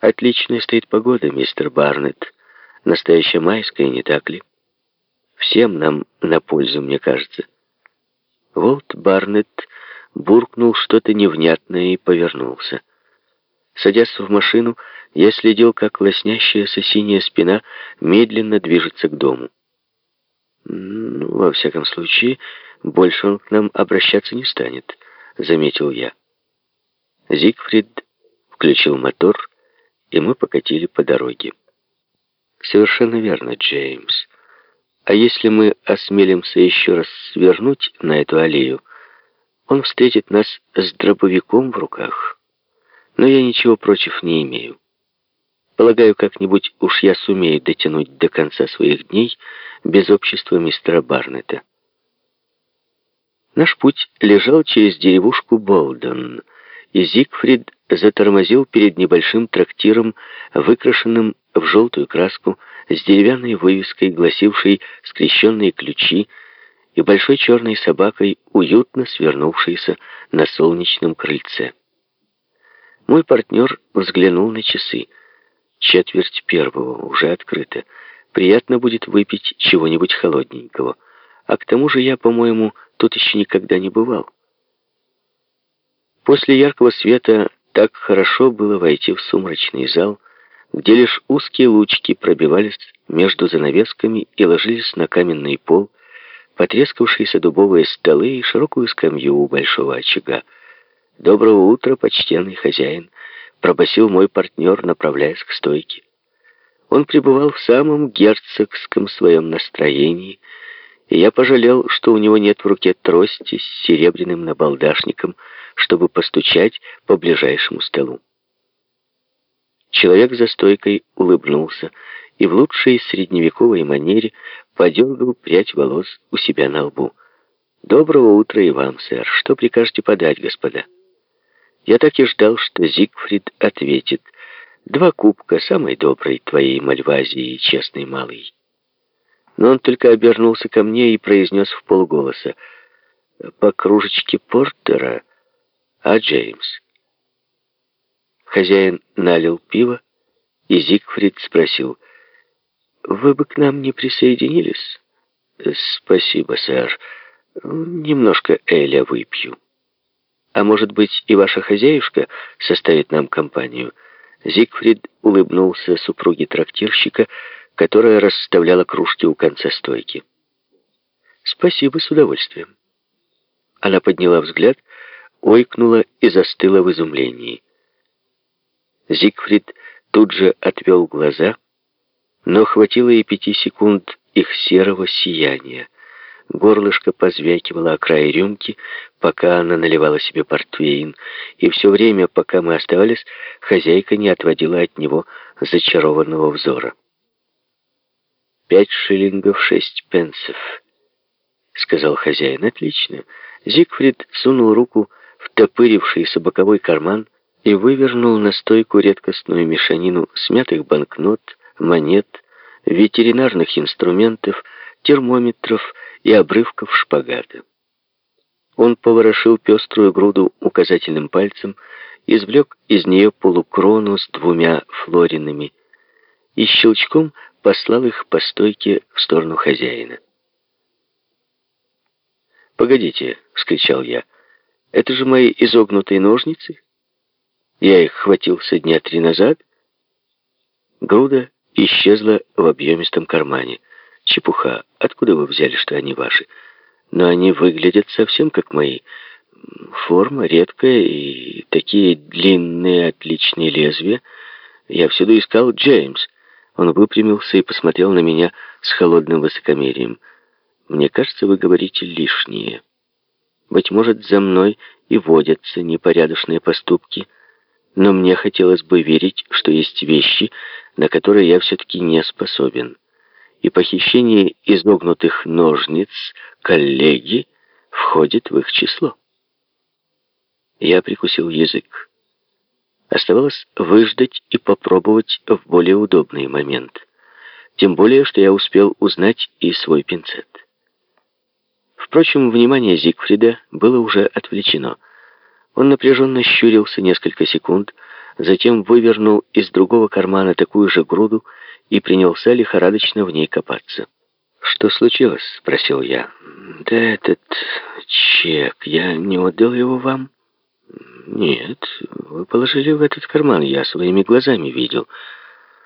Отличная стоит погода, мистер Барнетт. Настоящая майская, не так ли? Всем нам на пользу, мне кажется. Волт Барнетт буркнул что-то невнятное и повернулся. Садясь в машину, я следил, как лоснящаяся синяя спина медленно движется к дому. «Ну, во всяком случае, больше он к нам обращаться не станет», — заметил я. Зигфрид включил мотор, и мы покатили по дороге. «Совершенно верно, Джеймс. А если мы осмелимся еще раз свернуть на эту аллею, он встретит нас с дробовиком в руках. Но я ничего против не имею. Полагаю, как-нибудь уж я сумею дотянуть до конца своих дней без общества мистера Барнета. Наш путь лежал через деревушку Болден, и Зигфрид затормозил перед небольшим трактиром, выкрашенным в желтую краску, с деревянной вывеской, гласившей «Скрещенные ключи», и большой черной собакой, уютно свернувшейся на солнечном крыльце. Мой партнер взглянул на часы. Четверть первого, уже открыто. Приятно будет выпить чего-нибудь холодненького. А к тому же я, по-моему, тут еще никогда не бывал. После яркого света так хорошо было войти в сумрачный зал, где лишь узкие лучки пробивались между занавесками и ложились на каменный пол, потрескавшиеся дубовые столы и широкую скамью у большого очага. «Доброго утра, почтенный хозяин!» — пробасил мой партнер, направляясь к стойке. Он пребывал в самом герцогском своем настроении, и я пожалел, что у него нет в руке трости с серебряным набалдашником, чтобы постучать по ближайшему столу. Человек за стойкой улыбнулся и в лучшей средневековой манере подергал прядь волос у себя на лбу. «Доброго утра и вам, сэр. Что прикажете подать, господа?» Я так и ждал, что Зигфрид ответит. «Два кубка самой доброй твоей Мальвазии, честный малый». Но он только обернулся ко мне и произнес в полголоса. «По кружечке портера, а Джеймс?» Хозяин налил пиво, и Зигфрид спросил, «Вы бы к нам не присоединились?» «Спасибо, сэр. Немножко Эля выпью». «А может быть, и ваша хозяюшка составит нам компанию?» Зигфрид улыбнулся супруге трактирщика, которая расставляла кружки у конца стойки. «Спасибо, с удовольствием». Она подняла взгляд, ойкнула и застыла в изумлении. Зигфрид тут же отвел глаза, но хватило и пяти секунд их серого сияния. Горлышко позвякивало о край рюмки, пока она наливала себе портвейн, и все время, пока мы оставались, хозяйка не отводила от него зачарованного взора. «Пять шиллингов шесть пенсов», — сказал хозяин. «Отлично». Зигфрид сунул руку в топырившийся боковой карман, и вывернул на стойку редкостную мешанину смятых банкнот, монет, ветеринарных инструментов, термометров и обрывков шпагата. Он поворошил пеструю груду указательным пальцем, извлек из нее полукрону с двумя флоринами и щелчком послал их по стойке в сторону хозяина. «Погодите!» — вскричал я. «Это же мои изогнутые ножницы!» Я их хватился дня три назад. Груда исчезла в объемистом кармане. Чепуха. Откуда вы взяли, что они ваши? Но они выглядят совсем как мои. Форма редкая и такие длинные отличные лезвия. Я всюду искал Джеймс. Он выпрямился и посмотрел на меня с холодным высокомерием. «Мне кажется, вы говорите лишнее. Быть может, за мной и водятся непорядочные поступки» но мне хотелось бы верить, что есть вещи, на которые я все-таки не способен. И похищение изогнутых ножниц коллеги входит в их число. Я прикусил язык. Оставалось выждать и попробовать в более удобный момент. Тем более, что я успел узнать и свой пинцет. Впрочем, внимание Зигфрида было уже отвлечено. Он напряженно щурился несколько секунд, затем вывернул из другого кармана такую же груду и принялся лихорадочно в ней копаться. «Что случилось?» — спросил я. «Да этот чек, я не отдал его вам?» «Нет, вы положили в этот карман, я своими глазами видел».